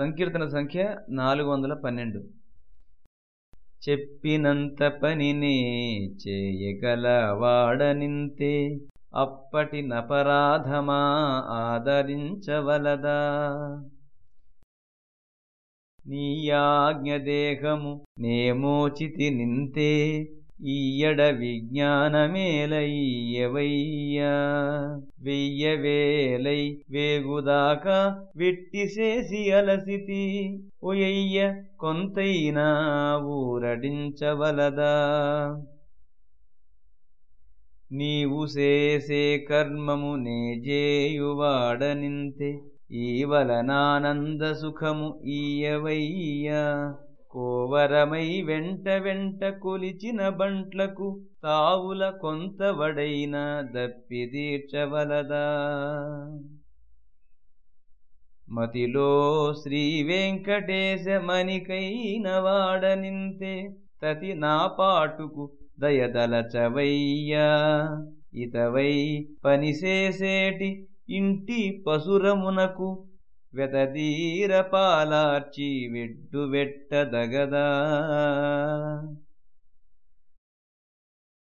సంకీర్తన సంఖ్య నాలుగు వందల పన్నెండు. చెప్పినంత పనినే చేయగలవాడనింతే అప్పటి నపరాధమా ఆదరించవలదా? నీయాజ్ఞదేహము నేమోచితి నింతే ఈయడ విజ్ఞానమేలయ్యవయ్యా. వెయ్యవేలై వేగుదాకా విట్టిసేసి అలసితి. ఒయ్య కొంతైనా ఊరడించవలదా? నీవు చేసే కర్మము నేజేయువాడనింతే ఈవలనానంద సుఖము ఈయవయ్యా. కోవరమై వెంట వెంట కొలిచిన బంట్లకు తావుల కొంతవడైన దప్పిదీర్చవలదా మతిలో శ్రీ వెంకటేశ నింతే వాడనింతే తతి నా పాటుకు దయదలచవయ్యా. ఇతవై పనిసేసేటి ఇంటి పసురమునకు వెతదీర పాలార్చి వెడ్డు వెట్టదగదా.